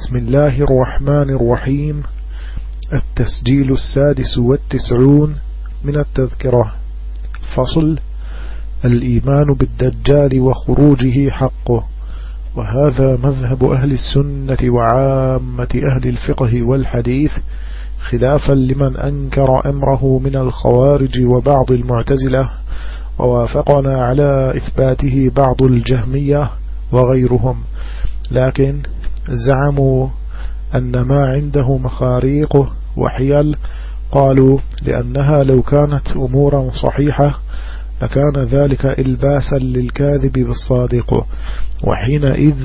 بسم الله الرحمن الرحيم. التسجيل السادس والتسعون من التذكرة. فصل الإيمان بالدجال وخروجه حقه وهذا مذهب أهل السنة وعامة أهل الفقه والحديث خلافا لمن أنكر أمره من الخوارج وبعض المعتزلة. ووافقنا على إثباته بعض الجهمية وغيرهم. لكن زعموا أن ما عنده مخاريق وحيل قالوا لأنها لو كانت أمورا صحيحة لكان ذلك إلباسا للكاذب بالصادق وحينئذ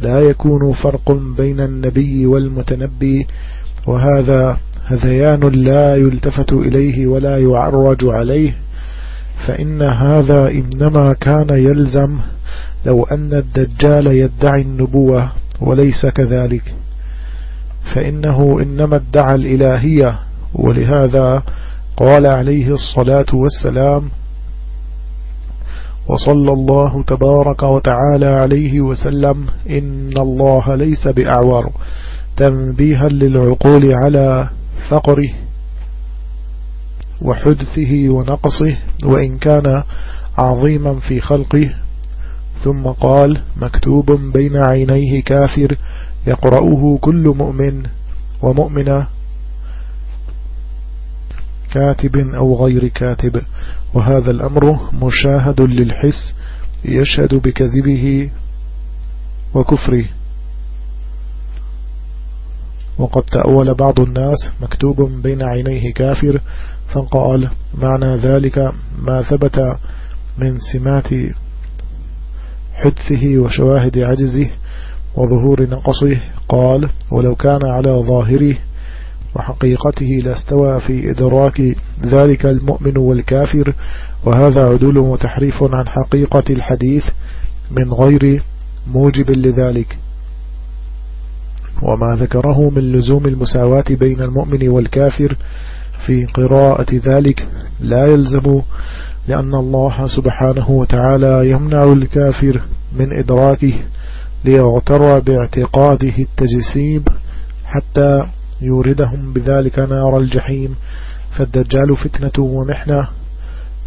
لا يكون فرق بين النبي والمتنبي وهذا هذيان لا يلتفت إليه ولا يعرج عليه فإن هذا إنما كان يلزم لو أن الدجال يدعي النبوة وليس كذلك. فإنه إنما ادعى الإلهية ولهذا قال عليه الصلاة والسلام وصلى الله تبارك وتعالى عليه وسلم إن الله ليس بأعور. تنبيها للعقول على فقره وحدثه ونقصه وإن كان عظيما في خلقه ثم قال مكتوب بين عينيه كافر يقرأه كل مؤمن ومؤمنة كاتب أو غير كاتب وهذا الأمر مشاهد للحس يشهد بكذبه وكفره وقد تأول بعض الناس مكتوب بين عينيه كافر فقال معنى ذلك ما ثبت من سمات حدثه وشواهد عجزه وظهور نقصه. قال ولو كان على ظاهره وحقيقته لاستوى في إدراك ذلك المؤمن والكافر وهذا عدول وتحريف عن حقيقة الحديث من غير موجب لذلك. وما ذكره من لزوم المساواة بين المؤمن والكافر في قراءة ذلك لا يلزم لأن الله سبحانه وتعالى يمنع الكافر من إدراكه ليغتر باعتقاده التجسيب حتى يوردهم بذلك نار الجحيم. فالدجال فتنة ومحنة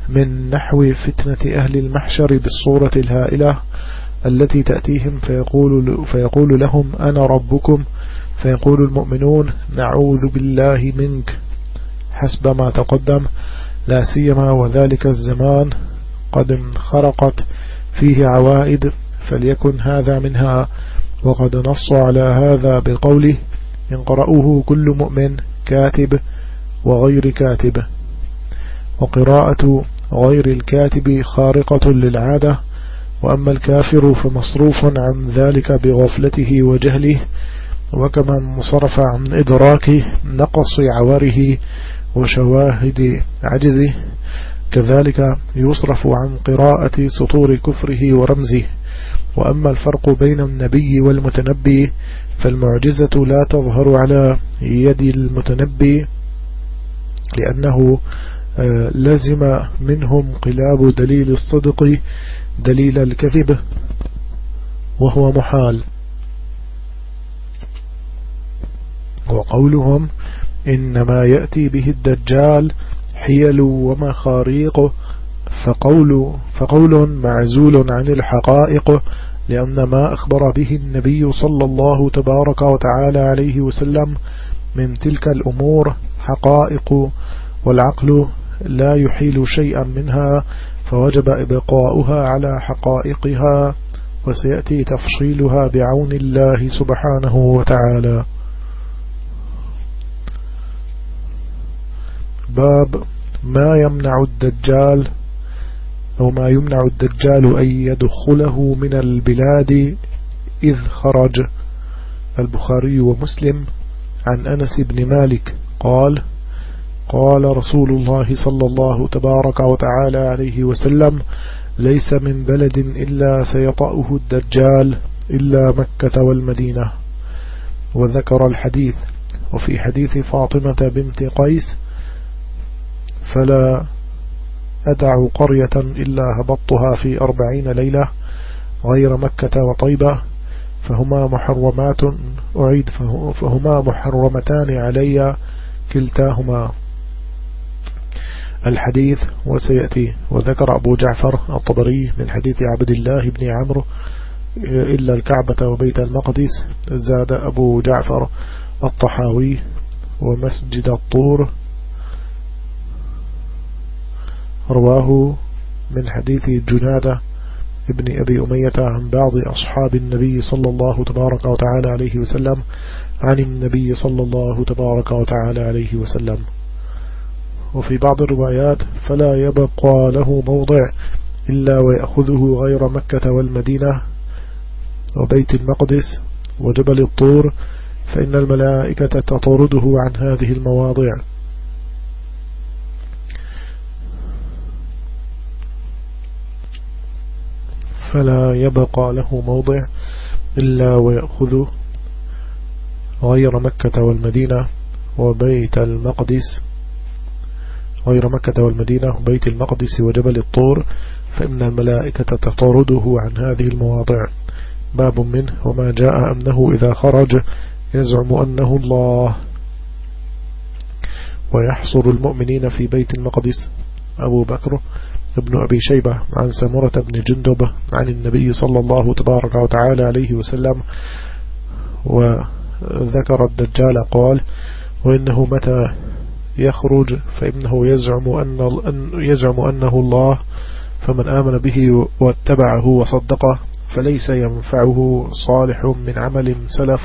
من نحو فتنة أهل المحشر بالصورة الهائلة التي تأتيهم فيقول, فيقول لهم أنا ربكم؟ فيقول المؤمنون نعوذ بالله منك. حسب ما تقدم لا سيما وذلك الزمان قد انخرقت فيه عوائد فليكن هذا منها وقد نص على هذا بقوله إن قرأوه كل مؤمن كاتب وغير كاتب. وقراءة غير الكاتب خارقة للعادة وأما الكافر فمصروف عن ذلك بغفلته وجهله وكما انصرف عن إدراك نقص عوره وشواهد عجزه كذلك يصرف عن قراءة سطور كفره ورمزه. وأما الفرق بين النبي والمتنبي فالمعجزة لا تظهر على يد المتنبي لأنه آه، لزم منهم قلاب دليل الصدق دليل الكذب وهو محال. وقولهم إنما يأتي به الدجال حيل ومخاريق فقول, فقول معزول عن الحقائق لأن ما أخبر به النبي صلى الله تبارك وتعالى عليه وسلم من تلك الأمور حقائق والعقل لا يحيل شيئا منها فوجب إبقاؤها على حقائقها وسيأتي تفصيلها بعون الله سبحانه وتعالى. باب ما يمنع الدجال أو ما يمنع الدجال أن يدخله من البلاد إذ خرج. البخاري ومسلم عن أنس بن مالك قال قال رسول الله صلى الله تبارك وتعالى عليه وسلم ليس من بلد إلا سيطأه الدجال إلا مكة والمدينة. وذكر الحديث. وفي حديث فاطمة بنت قيس فلا أدع قرية إلا هبطتها في أربعين ليلة غير مكة وطيبة فهما محرمات أعيد فهما محرمتان علي كلتاهما. الحديث وسيأتي. وذكر أبو جعفر الطبري من حديث عبد الله بن عمرو إلا الكعبة وبيت المقدس زاد أبو جعفر الطحاوي ومسجد الطور رواه من حديث جنادة ابن أبي أمية عن بعض أصحاب النبي صلى الله تبارك وتعالى عليه وسلم عن النبي صلى الله تبارك وتعالى عليه وسلم. وفي بعض الروايات فلا يبقى له موضع إلا ويأخذه غير مكة والمدينة وبيت المقدس وجبل الطور فإن الملائكة تطرده عن هذه المواضع. فلا يبقى له موضع إلا ويأخذ غير مكة والمدينة وبيت المقدس. غير مكة والمدينة وبيت المقدس وجبل الطور فإن الملائكة تطرده عن هذه المواضع. باب منه وما جاء أنه إذا خرج. يزعم أنه الله. ويحصر المؤمنين في بيت المقدس. أبو بكر ابن أبي شيبة عن سمرة بن جندب عن النبي صلى الله تبارك وتعالى عليه وسلم وذكر الدجال قال وإنه متى يخرج فإنه يزعم, أن يزعم أنه الله فمن آمن به واتبعه وصدقه فليس ينفعه صالح من عمل سلف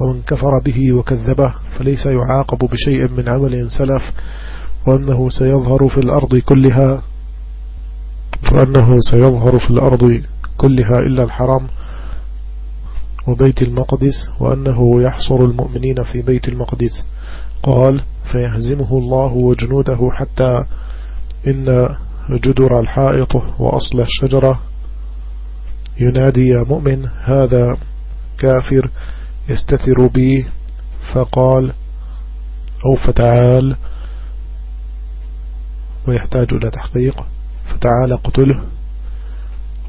ومن كفر به وكذبه فليس يعاقب بشيء من عمل سلف وأنه سيظهر في الأرض كلها وأنه سيظهر في الأرض كلها إلا الحرم وبيت المقدس وأنه يحصر المؤمنين في بيت المقدس. قال فيهزمه الله وجنوده حتى إن جدر الحائط وأصل الشجرة. ينادي يا مؤمن هذا كافر يستثر بي. فقال أو فتعال. ويحتاج إلى تحقيق. فتعال قتله.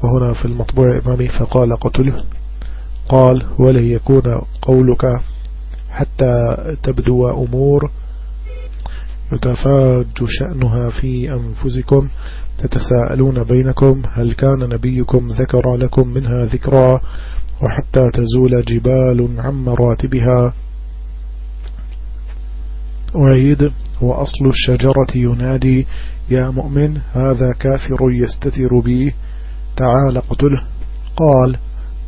وهنا في المطبوع إمامي فقال قتله. قال ولن يكون قولك حتى تبدو أمور يتفاج شأنها في أنفسكم تتساءلون بينكم هل كان نبيكم ذكر لكم منها ذكرى وحتى تزول جبال عن مراتبها. أعيد وأصل الشجرة ينادي يا مؤمن هذا كافر يستتر بي. تعال قتله قال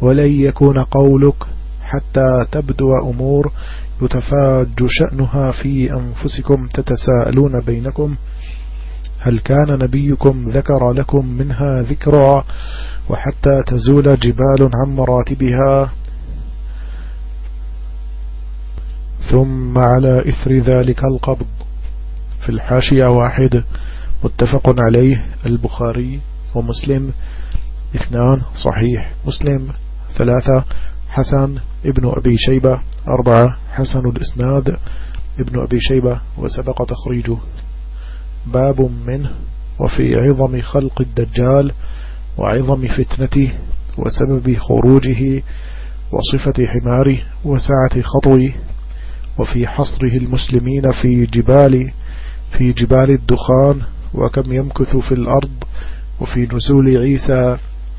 ولن يكون قولك حتى تبدو أمور يتفاج شأنها في أنفسكم تتساءلون بينكم. هل كان نبيكم ذكر لكم منها ذكرى وحتى تزول جبال عن مراتبها؟ ثم على إثر ذلك القبض. في الحاشية واحد متفق عليه البخاري ومسلم اثنان صحيح. مسلم ثلاثة حسن ابن أبي شيبة أربعة حسن الإسناد ابن أبي شيبة وسبق تخريجه. باب منه وفي عظم خلق الدجال وعظم فتنته وسبب خروجه وصفة حماره وسعة خطوه وفي حصره المسلمين في جبال في جبال الدخان وكم يمكث في الأرض وفي نزول عيسى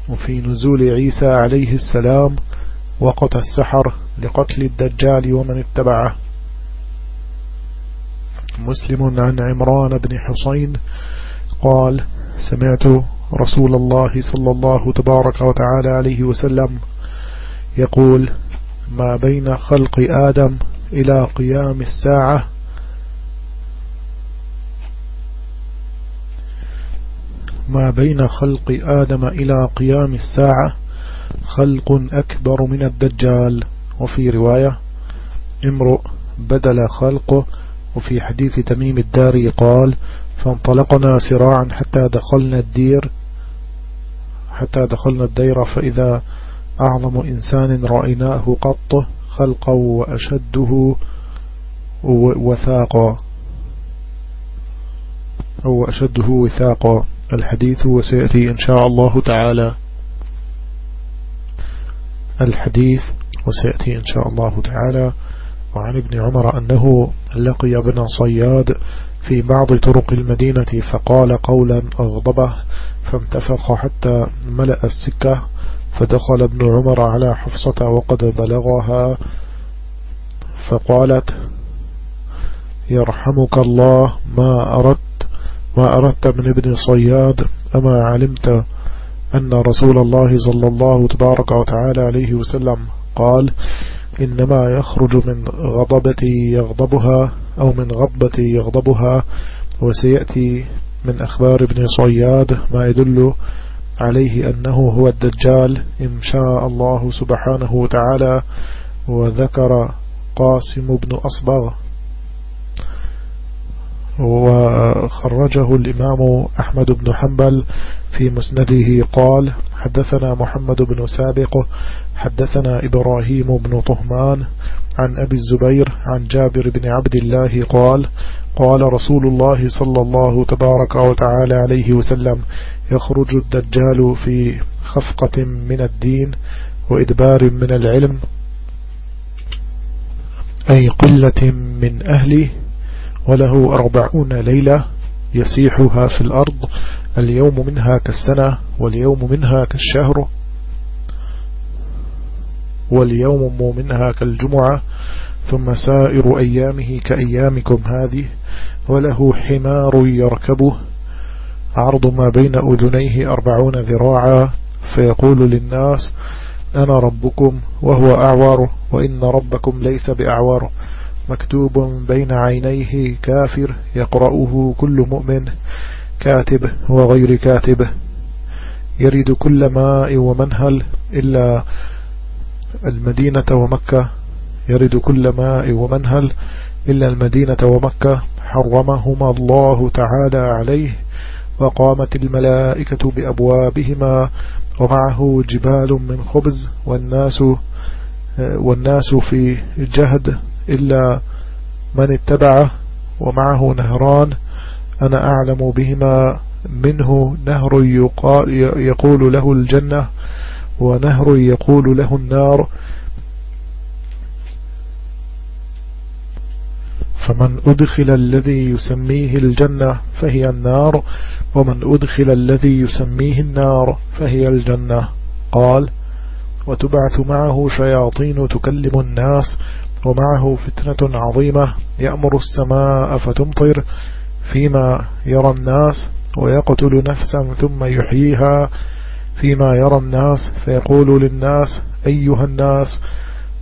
وفي نزول عيسى عليه السلام وقت السحر لقتل الدجال ومن اتبعه. مسلم عن عمران بن حسين قال سمعت رسول الله صلى الله تبارك وتعالى عليه وسلم يقول ما بين خلق آدم إلى قيام الساعة ما بين خلق آدم إلى قيام الساعة خلق أكبر من الدجال. وفي رواية امرؤ بدل خلقه. وفي حديث تميم الداري قال فانطلقنا سراعا حتى دخلنا الدير حتى دخلنا الدير فإذا أعظم إنسان رأيناه قط خلقا وأشده وثاقا. أو أشده وثاقا. الحديث وسيأتي إن شاء الله تعالى. الحديث وسيأتي إن شاء الله تعالى. وعن ابن عمر أنه لقي ابن صياد في بعض طرق المدينة فقال قولا أغضبه فانتفق حتى ملأ السكة فدخل ابن عمر على حفصة وقد بلغها فقالت يرحمك الله ما أردت ما أردت من ابن صياد أما علمت أن رسول الله صلى الله تبارك وتعالى عليه وسلم قال إنما يخرج من غضبتي يغضبها أو من غضبتي يغضبها وسيأتي من أخبار ابن صياد ما يدل عليه أنه هو الدجال إن شاء الله سبحانه وتعالى وذكر قاسم بن أصبغ وخرجه الإمام أحمد بن حنبل في مسنده قال حدثنا محمد بن سابق حدثنا إبراهيم بن طهمان عن أبي الزبير عن جابر بن عبد الله قال قال رسول الله صلى الله تبارك وتعالى عليه وسلم يخرج الدجال في خفقة من الدين وإدبار من العلم أي قلة من أهله وله أربعون ليلة يسيحها في الأرض اليوم منها كالسنة واليوم منها كالشهر واليوم منها كالجمعة ثم سائر أيامه كأيامكم هذه وله حمار يركبه عرض ما بين أذنيه أربعون ذراعا فيقول للناس أنا ربكم وهو أعوار وإن ربكم ليس بأعوار مكتوب بين عينيه كافر يقرأه كل مؤمن كاتب وغير كاتب. يريد كل ماء ومنهل إلا المدينة ومكة. يرد كل ماء ومنهل إلا المدينة ومكة. حرمهما الله تعالى عليه وقامت الملائكة بأبوابهما ومعه جبال من خبز والناس والناس في جهد. إلا من اتبعه ومعه نهران أنا أعلم بهما. منه نهر يقول له الجنة ونهر يقول له النار. فمن أدخل الذي يسميه الجنة فهي النار ومن أدخل الذي يسميه النار فهي الجنة. قال وتبعث معه شياطين تكلم الناس ومعه فتنة عظيمة يأمر السماء فتمطر فيما يرى الناس ويقتل نفسا ثم يحييها فيما يرى الناس فيقول للناس أيها الناس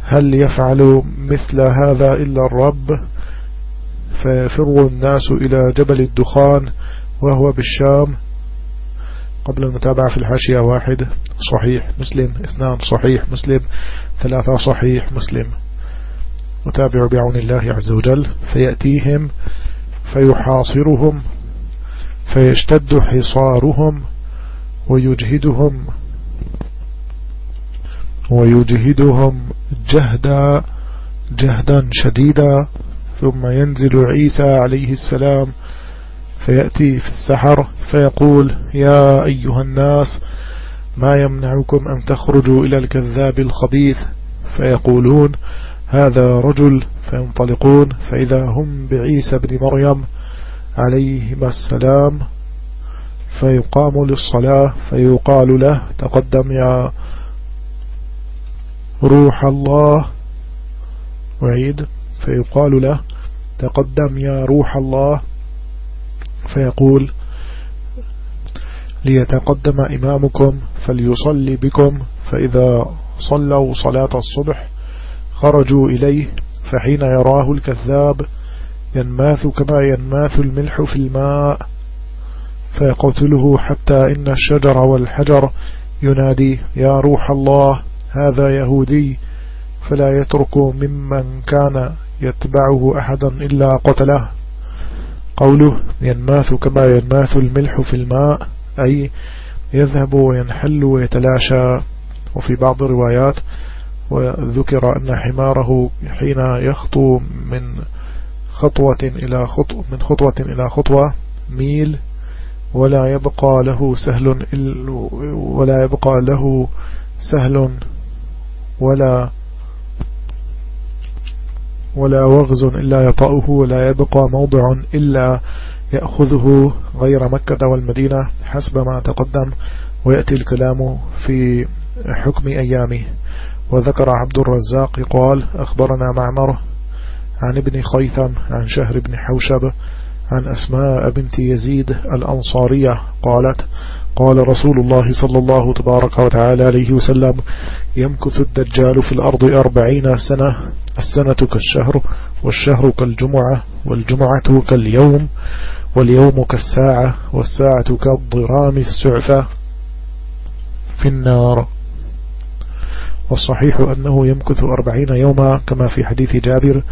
هل يفعل مثل هذا إلا الرب؟ فيفر الناس إلى جبل الدخان وهو بالشام. قبل المتابعة في الحاشية واحد صحيح مسلم اثنان صحيح مسلم ثلاثة صحيح مسلم. متابع بعون الله عز وجل. فيأتيهم فيحاصرهم فيشتد حصارهم ويجهدهم ويجهدهم جهدا جهدا شديدا. ثم ينزل عيسى عليه السلام فيأتي في السحر فيقول يا أيها الناس ما يمنعكم أن تخرجوا إلى الكذاب الخبيث؟ فيقولون هذا رجل فينطلقون فإذا هم بعيسى بن مريم عليهما السلام فيقام للصلاة فيقال له تقدم يا روح الله. وعيد. فيقال له تقدم يا روح الله. فيقول ليتقدم إمامكم فليصلي بكم. فإذا صلوا صلاة الصبح خرجوا إليه فحين يراه الكذاب ينماث كما ينماث الملح في الماء فيقتله حتى إن الشجر والحجر ينادي يا روح الله هذا يهودي فلا يترك ممن كان يتبعه أحدا إلا قتله. قوله ينماث كما ينماث الملح في الماء أي يذهب وينحل ويتلاشى. وفي بعض الروايات وذكر أن حماره حين يخطو من خطوة إلى خطوة من خطوة إلى خطوة ميل ولا يبقى له سهل ولا يبقى له سهل ولا ولا وغز إلا يطأه ولا يبقى موضع إلا يأخذه غير مكة والمدينة حسب ما تقدم ويأتي الكلام في حكم أيامه. وذكر عبد الرزاق قال أخبرنا معمر عن ابن خيثم عن شهر بن حوشب عن أسماء بنت يزيد الأنصارية قالت قال رسول الله صلى الله تبارك وتعالى عليه وسلم يمكث الدجال في الأرض أربعين سنة السنة كالشهر والشهر كالجمعة والجمعة كاليوم واليوم كالساعة والساعة كالضرام السعفة في النار. والصحيح أنه يمكث أربعين يوما كما في حديث جابر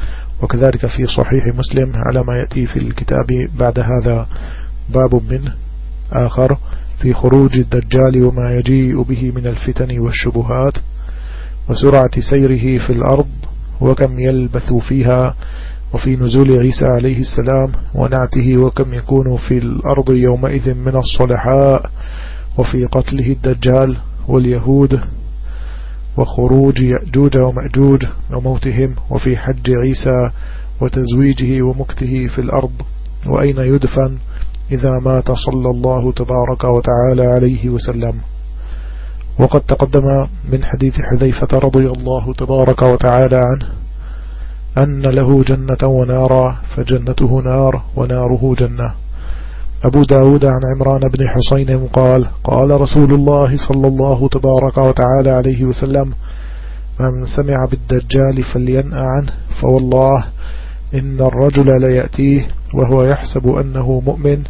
وكذلك في صحيح مسلم على ما يأتي في الكتاب بعد هذا باب منه آخر في خروج الدجال وما يجيء به من الفتن والشبهات وسرعة سيره في الأرض وكم يلبث فيها وفي نزول عيسى عليه السلام ونعته وكم يكون في الأرض يومئذ من الصلحاء وفي قتله الدجال واليهود وخروج يأجوج ومأجوج وموتهم وفي حج عيسى وتزويجه ومكته في الأرض. وأين يدفن إذا مات صلى الله تبارك وتعالى عليه وسلم؟ وقد تقدم من حديث حذيفة رضي الله تبارك وتعالى عنه أن له جنة ونارا فجنته نار وناره جنة. أبو داود عن عمران بن حسين قال قال رسول الله صلى الله تبارك وتعالى عليه وسلم من سمع بالدجال فلينأ عنه فوالله إن الرجل ليأتيه وهو يحسب أنه مؤمن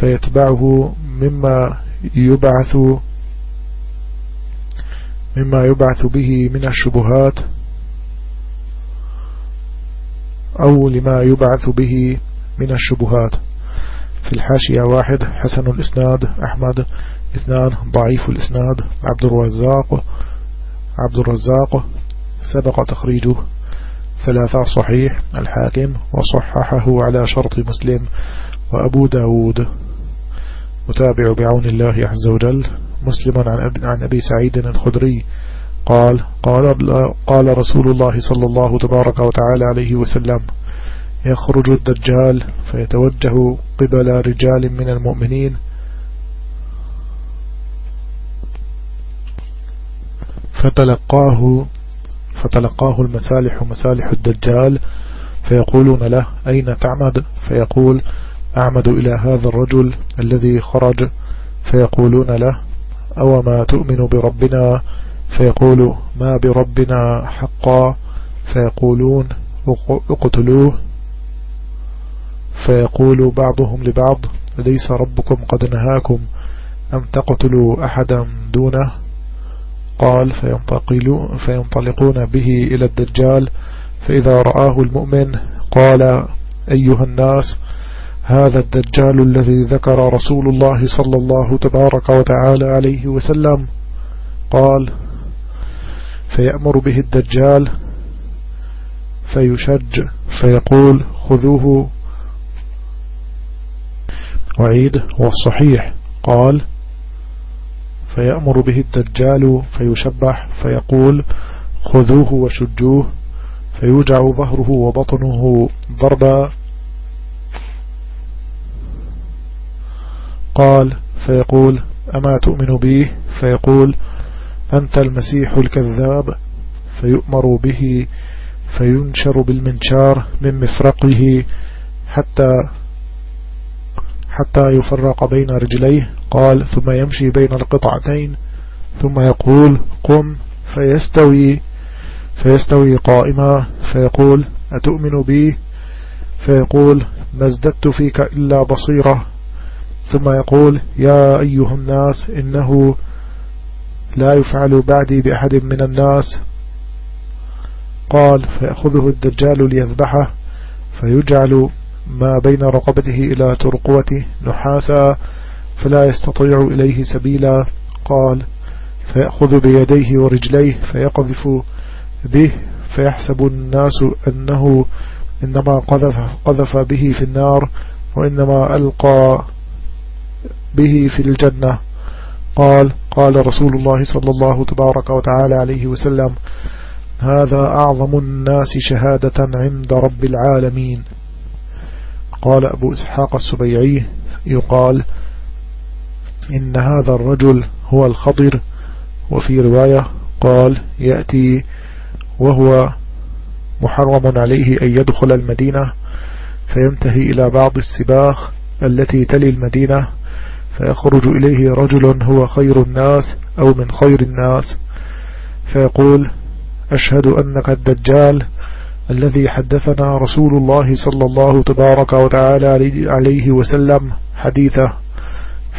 فيتبعه مما يبعث مما يبعث به من الشبهات أو لما يبعث به من الشبهات. في الحاشية واحد حسن الإسناد أحمد اثنان ضعيف الإسناد عبد الرزاق عبد الرزاق سبق تخريجه ثلاثة صحيح الحاكم وصححه على شرط مسلم وأبو داود. متابع بعون الله عز وجل. مسلم عن أبي سعيد الخدري. قال قال, قال رسول الله صلى الله تبارك وتعالى عليه وسلم يخرج الدجال فيتوجه قبل رجال من المؤمنين. فتلقاه فتلقاه المسالح مسالح الدجال فيقولون له أين تعمد؟ فيقول أعمد إلى هذا الرجل الذي خرج. فيقولون له أو ما تؤمن بربنا؟ فيقول ما بربنا حقا. فيقولون اقتلوه. فيقول بعضهم لبعض ليس ربكم قد نهاكم أم تقتلوا أحدا دونه؟ قال فينطلقون به إلى الدجال فإذا رآه المؤمن قال أيها الناس هذا الدجال الذي ذكر رسول الله صلى الله تبارك وتعالى عليه وسلم؟ قال فيأمر به الدجال فيشج فيقول خذوه وعيد والصحيح. قال فيأمر به الدجال فيشبح فيقول خذوه وشجوه. فيوجع ظهره وبطنه ضربا. قال فيقول أما تؤمن به فيقول أنت المسيح الكذاب. فيؤمر به فينشر بالمنشار من مفرقه حتى حتى يفرق بين رجليه. قال ثم يمشي بين القطعتين. ثم يقول قم. فيستوي فيستوي قائما. فيقول أتؤمن بي؟ فيقول ما ازددت فيك إلا بصيرة. ثم يقول يا أيها الناس إنه لا يفعل بعدي بأحد من الناس. قال فيأخذه الدجال ليذبحه. فيجعل ما بين رقبته إلى ترقوته نحاسا فلا يستطيع إليه سبيلا. قال فيأخذ بيديه ورجليه فيقذف به فيحسب الناس أنه إنما قذف, قذف به في النار وإنما ألقى به في الجنة. قال قال رسول الله صلى الله تبارك وتعالى عليه وسلم هذا أعظم الناس شهادة عند رب العالمين. قال أبو إسحاق السبيعي يقال إن هذا الرجل هو الخضر وفي رواية قال يأتي وهو محرم عليه أن يدخل المدينة فينتهي إلى بعض السباخ التي تلي المدينة فيخرج إليه رجل هو خير الناس أو من خير الناس فيقول أشهد أنك الدجال الذي حدثنا رسول الله صلى الله تبارك وتعالى عليه وسلم حديثه.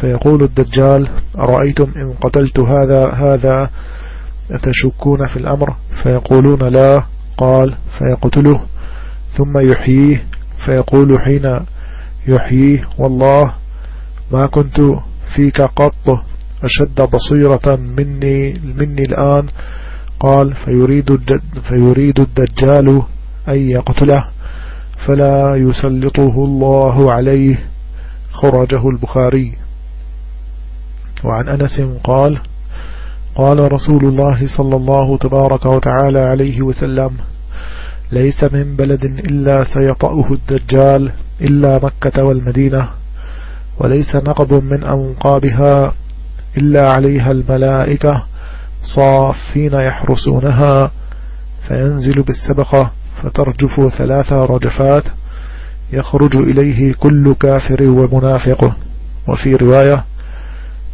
فيقول الدجال أرأيتم إن قتلت هذا هذا أتشكون في الأمر؟ فيقولون لا. قال فيقتله. ثم يحييه. فيقول حين يحييه والله ما كنت فيك قط أشد بصيرة مني, مني الآن. قال فيريد, فيريد الدجال أن يقتله فلا يسلطه الله عليه. خرجه البخاري. وعن أنس قال قال رسول الله صلى الله تبارك وتعالى عليه وسلم ليس من بلد إلا سيطأه الدجال إلا مكة والمدينة وليس نقب من أنقابها إلا عليها الملائكة صافين يحرسونها فينزل بالسبقة فترجف ثلاث رجفات يخرج إليه كل كافر ومنافق. وفي رواية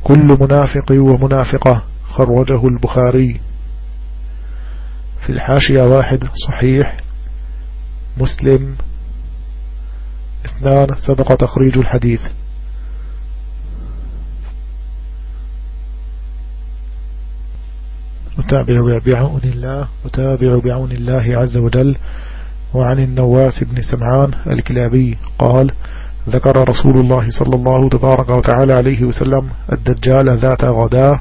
كل منافق ومنافقة خرجه البخاري. في الحاشية واحد صحيح مسلم اثنان سبق تخريج الحديث. نتابع بعون الله نتابع بعون الله عز وجل. وعن النواس بن سمعان الكلابي قال ذكر رسول الله صلى الله تبارك وتعالى عليه وسلم الدجال ذات غداة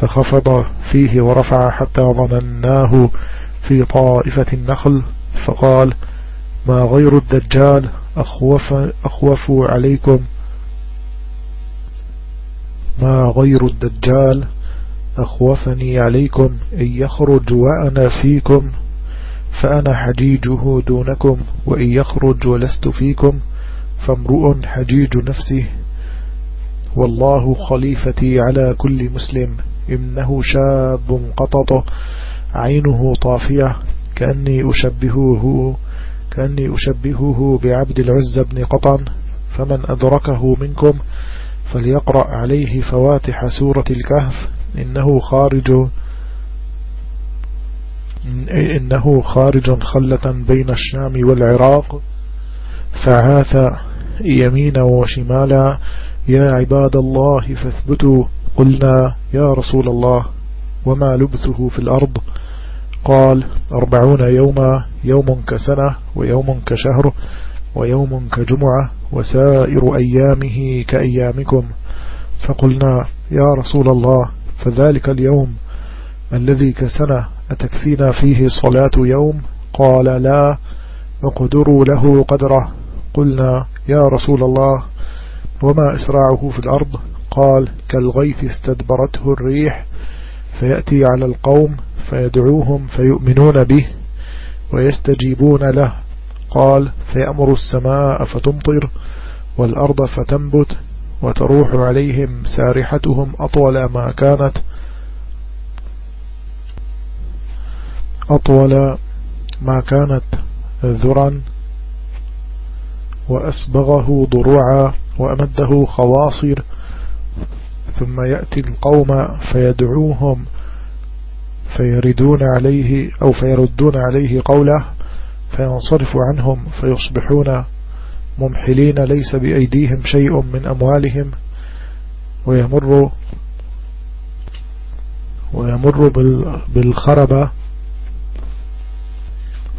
فخفض فيه ورفع حتى ظنناه في طائفة النخل فقال ما غير الدجال؟ أخوف, أخوف عليكم. ما غير الدجال؟ أخوفني عليكم إن يخرج وأنا فيكم فأنا حجيجه دونكم وإن يخرج ولست فيكم فامرؤ حجيج نفسه والله خليفتي على كل مسلم إنه شاب قطط عينه طافية كأني أشبهه كأني أشبهه بعبد العز بن قطن فمن أدركه منكم فليقرأ عليه فواتح سورة الكهف. إنه خارج إنه خارج خلة بين الشام والعراق فعاث يمينا وشمالا يا عباد الله فاثبتوا. قلنا يا رسول الله وما لبثه في الأرض؟ قال أربعون يوما يوم كسنة ويوم كشهر ويوم كجمعة وسائر أيامه كأيامكم. فقلنا يا رسول الله فذلك اليوم الذي كسنة أتكفينا فيه صلاة يوم؟ قال لا اقدروا له قدره. قلنا يا رسول الله وما إسراعه في الأرض؟ قال كالغيث استدبرته الريح فيأتي على القوم فيدعوهم فيؤمنون به ويستجيبون له. قال فيأمر السماء فتمطر والأرض فتنبت وتروح عليهم سارحتهم أطول ما كانت أطول ما كانت ذرا وأسبغه ضروعا وأمده خواصر ثم يأتي القوم فيدعوهم فيردون عليه أو فيردون عليه قوله فينصرف عنهم فيصبحون ممحلين ليس بأيديهم شيء من أموالهم ويمر ويمر بالخربة.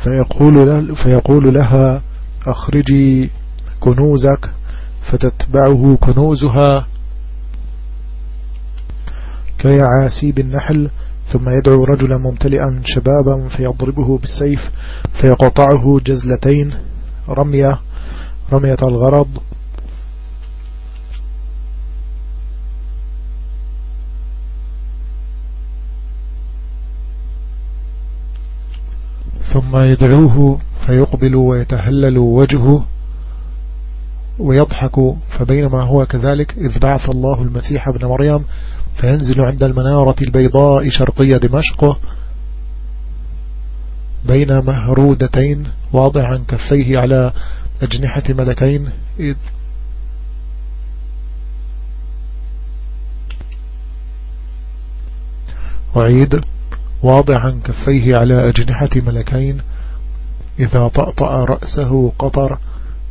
فيقول, فيقول لها أخرجي كنوزك فتتبعه كنوزها كيعاسيب النحل ثم يدعو رجلا ممتلئا شبابا فيضربه بالسيف فيقطعه جزلتين رمية. رمية الغرض. ثم يدعوه فيقبل ويتهلل وجهه ويضحك فبينما هو كذلك إذ بعث الله المسيح ابن مريم فينزل عند المنارة البيضاء شرقية دمشق بين مهرودتين واضعا كفيه على أجنحة ملكين. إذ وعيد واضعا كفيه على أجنحة ملكين. إذا طأطأ رأسه قطر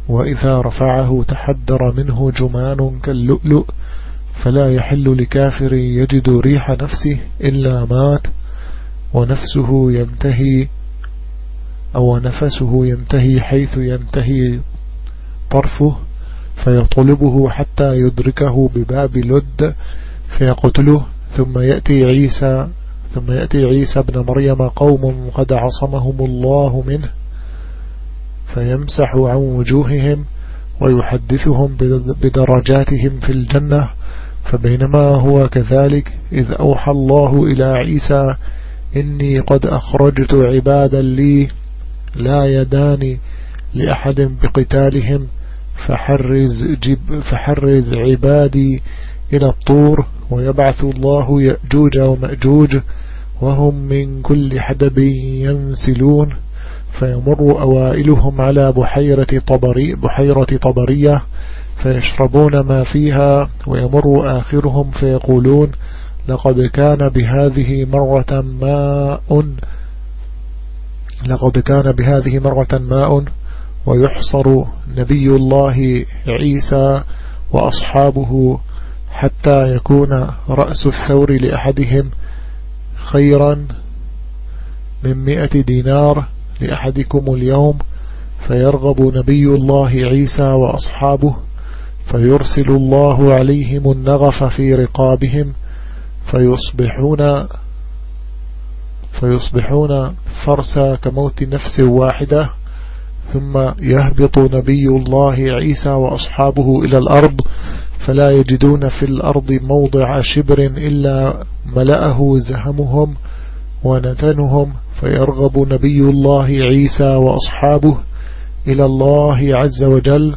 وإذا رفعه تحدر منه جمان كاللؤلؤ فلا يحل لكافر يجد ريح نفسه إلا مات ونفسه ينتهي أو نفسه ينتهي حيث ينتهي طرفه فيطلبه حتى يدركه بباب لد فيقتله. ثم يأتي عيسى ثم يأتي عيسى ابن مريم قوم قد عصمهم الله منه فيمسح عن وجوههم ويحدثهم بدرجاتهم في الجنة. فبينما هو كذلك إذ أوحى الله إلى عيسى إني قد أخرجت عبادا لي لا يدان لأحد بقتالهم فحرز, جب فحرز عبادي إلى الطور ويبعث الله يأجوج ومأجوج وهم من كل حدب ينسلون فيمر أوائلهم على بحيرة, طبري بحيرة طبرية فيشربون ما فيها ويمر آخرهم فيقولون لقد كان بهذه مرة ماء لقد كان بهذه مرة ماء ويحصر نبي الله عيسى وأصحابه حتى يكون رأس الثور لأحدهم خيرا من مئة دينار لأحدكم اليوم فيرغب نبي الله عيسى وأصحابه فيرسل الله عليهم النغف في رقابهم فيصبحون فيصبحون فرسا كموت نفس واحدة ثم يهبط نبي الله عيسى وأصحابه إلى الأرض فلا يجدون في الأرض موضع شبر إلا ملأه زهمهم ونتنهم فيرغب نبي الله عيسى وأصحابه إلى الله عز وجل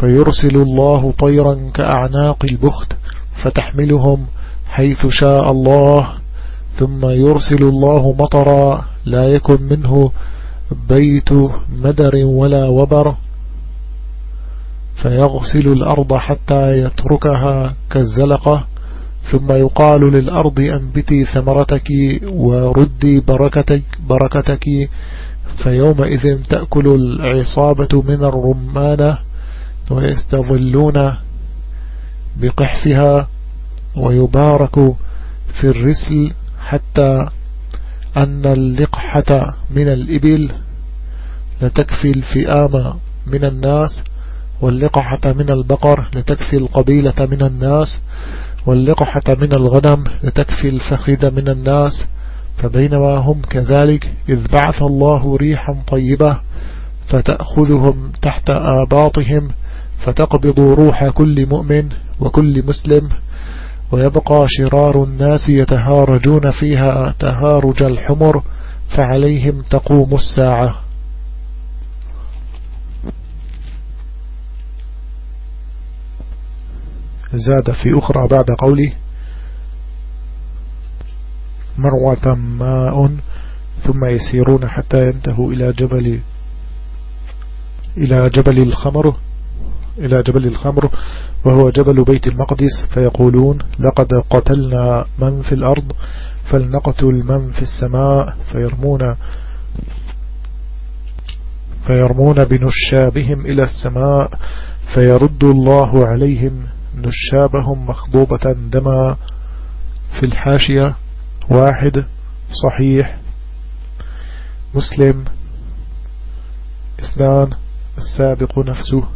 فيرسل الله طيرا كأعناق البخت فتحملهم حيث شاء الله ثم يرسل الله مطرا لا يكن منه بيت مدر ولا وبر فيغسل الأرض حتى يتركها كالزلقة ثم يقال للأرض أنبتي ثمرتك وردي بركتك, بركتك فيومئذ تأكل العصابة من الرمانة ويستظلون بقحفها ويبارك في الرسل حتى أن اللقحة من الإبل لتكفي الفئام من الناس واللقحة من البقر لتكفي القبيلة من الناس واللقحة من الغنم لتكفي الفخذ من الناس. فبينما هم كذلك إذ بعث الله ريحا طيبة فتأخذهم تحت آباطهم فتقبض روح كل مؤمن وكل مسلم ويبقى شرار الناس يتهارجون فيها تهارج الحمر فعليهم تقوم الساعة. زاد في أخرى بعد قوله مروة ماء ثم يسيرون حتى ينتهوا إلى جبل إلى جبل الخمر. إلى جبل الخمر وهو جبل بيت المقدس فيقولون لقد قتلنا من في الأرض فلنقتل من في السماء. فيرمون فيرمون بنشابهم إلى السماء فيرد الله عليهم نشابهم مخضوبة دما في الحاشية. واحد صحيح. مسلم. اثنان السابق نفسه.